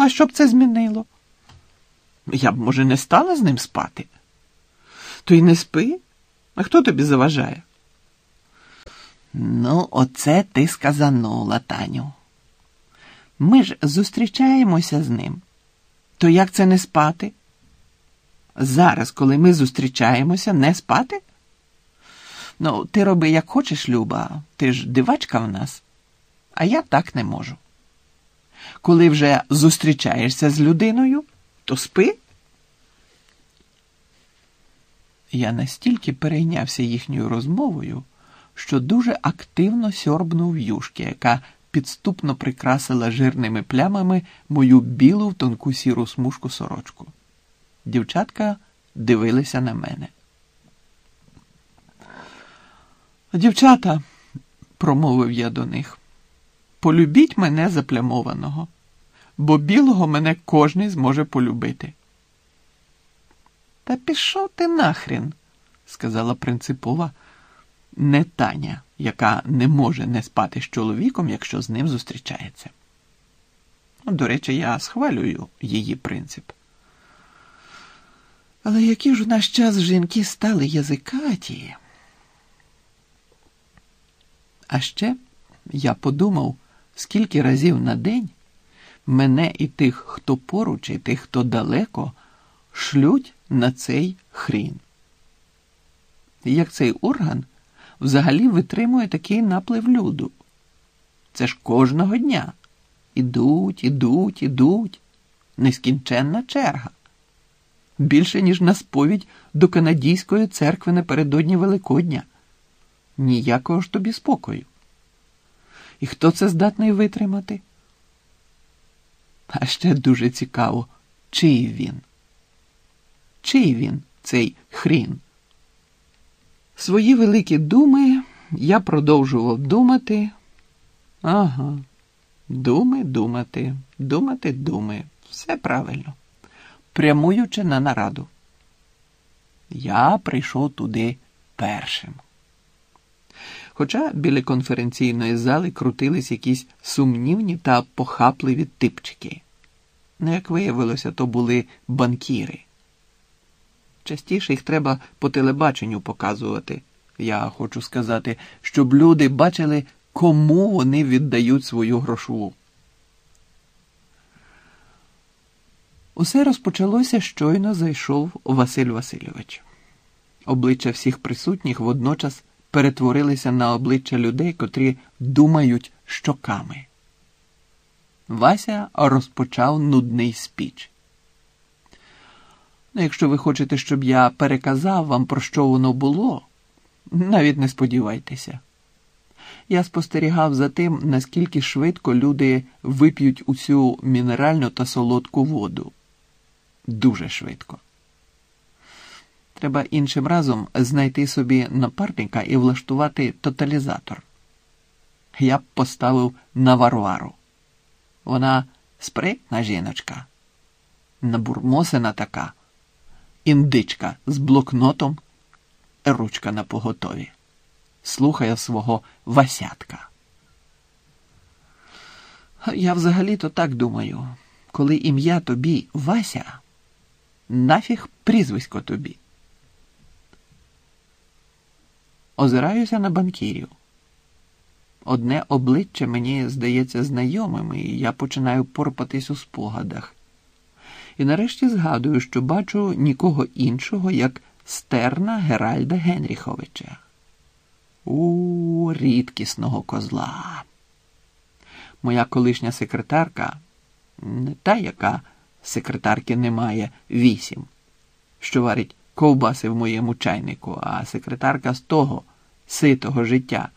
а що б це змінило? Я б, може, не стала з ним спати. То й не спи. А хто тобі заважає? Ну, оце ти сказанула, Таню. Ми ж зустрічаємося з ним. То як це не спати? Зараз, коли ми зустрічаємося, не спати? Ну, ти роби, як хочеш, Люба, ти ж дивачка в нас, а я так не можу. Коли вже зустрічаєшся з людиною, то спи. Я настільки перейнявся їхньою розмовою, що дуже активно сьорбнув юшки, яка підступно прикрасила жирними плямами мою білу в тонку сіру смужку сорочку. Дівчатка дивилися на мене. Дівчата, промовив я до них, полюбіть мене заплямованого, бо білого мене кожний зможе полюбити. Та пішов ти нахрін, сказала принципова не Таня, яка не може не спати з чоловіком, якщо з ним зустрічається. До речі, я схвалюю її принцип. Але які ж у наш час жінки стали язикаті? А ще я подумав, скільки разів на день мене і тих, хто поруч, і тих, хто далеко, шлють на цей хрін. Як цей орган взагалі витримує такий наплив люду? Це ж кожного дня. Ідуть, ідуть, ідуть. Нескінченна черга. Більше, ніж на сповідь до канадійської церкви напередодні Великодня. Ніякого ж тобі спокою. І хто це здатний витримати? А ще дуже цікаво, чий він? Чий він, цей хрін? Свої великі думи я продовжував думати. Ага, думи, думати, думати, думи. Все правильно. Прямуючи на нараду. Я прийшов туди першим. Хоча біля конференційної зали крутились якісь сумнівні та похапливі типчики. Ну, як виявилося, то були банкіри. Частіше їх треба по телебаченню показувати. Я хочу сказати, щоб люди бачили, кому вони віддають свою грошову. Усе розпочалося щойно зайшов Василь Васильович. Обличчя всіх присутніх водночас перетворилися на обличчя людей, котрі думають щоками. Вася розпочав нудний спіч. Ну, якщо ви хочете, щоб я переказав вам, про що воно було, навіть не сподівайтеся. Я спостерігав за тим, наскільки швидко люди вип'ють усю мінеральну та солодку воду. Дуже швидко. Треба іншим разом знайти собі напарника і влаштувати тоталізатор. Я б поставив на Варвару. Вона спритна жіночка, набурмосена така, індичка з блокнотом, ручка на поготові. Слухає свого Васятка. Я взагалі-то так думаю, коли ім'я тобі Вася, нафіг прізвисько тобі. Озираюся на банкірів. Одне обличчя мені здається знайомим, і я починаю порпатись у спогадах. І нарешті згадую, що бачу нікого іншого, як стерна Геральда Генріховича. У рідкісного козла. Моя колишня секретарка, не та, яка секретарки немає вісім, що варить ковбаси в моєму чайнику, а секретарка з того ситого життя,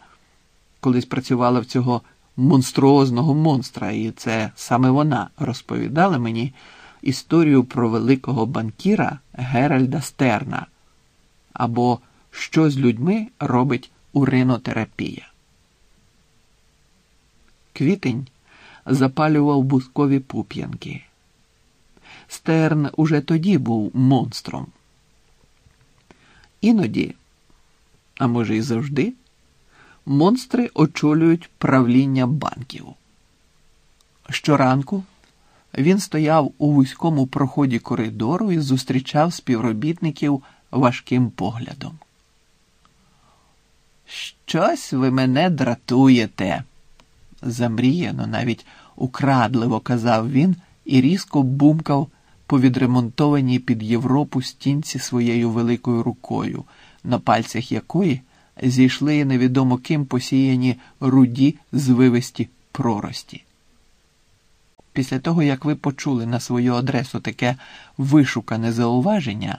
колись працювала в цього монструозного монстра, і це саме вона розповідала мені історію про великого банкіра Геральда Стерна або що з людьми робить уринотерапія. Квітень запалював бускові пуп'янки. Стерн уже тоді був монстром. Іноді, а може і завжди, монстри очолюють правління банків. Щоранку Він стояв у вузькому проході коридору і зустрічав співробітників важким поглядом. Щось ви мене дратуєте, замріяно, навіть украдливо казав він і різко бумкав по відремонтованій під Європу стінці своєю великою рукою, на пальцях якої зійшли невідомо ким посіяні руді звивисті прорості. Після того, як ви почули на свою адресу таке вишукане зауваження,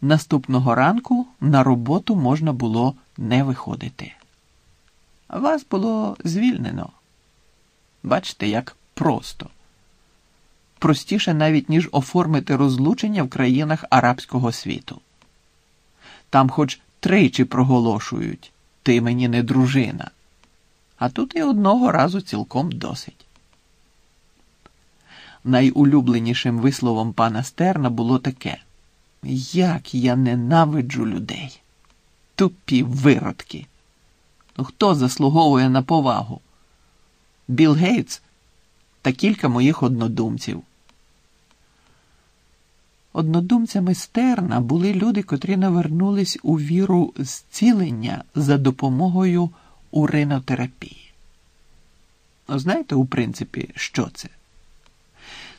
наступного ранку на роботу можна було не виходити. Вас було звільнено. Бачите, як просто. Простіше навіть, ніж оформити розлучення в країнах арабського світу. Там хоч тричі проголошують ти мені не дружина, а тут і одного разу цілком досить. Найулюбленішим висловом пана Стерна було таке: Як я ненавиджу людей, тупі виродки. Ну, Хто заслуговує на повагу? Білл Гейтс та кілька моїх однодумців. Однодумцями Стерна були люди, котрі навернулись у віру зцілення за допомогою уринотерапії. Ну, знаєте, у принципі, що це?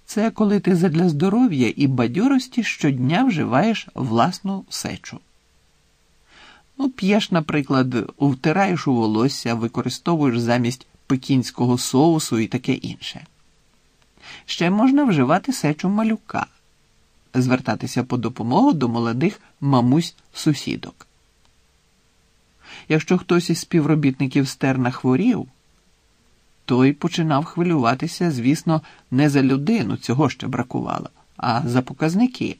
Це коли ти задля здоров'я і бадьорості щодня вживаєш власну сечу. Ну, п'єш, наприклад, втираєш у волосся, використовуєш замість пекінського соусу і таке інше. Ще можна вживати сечу малюка, звертатися по допомогу до молодих мамусь сусідок. Якщо хтось із співробітників стерна хворів, той починав хвилюватися, звісно, не за людину, цього ще бракувало, а за показники.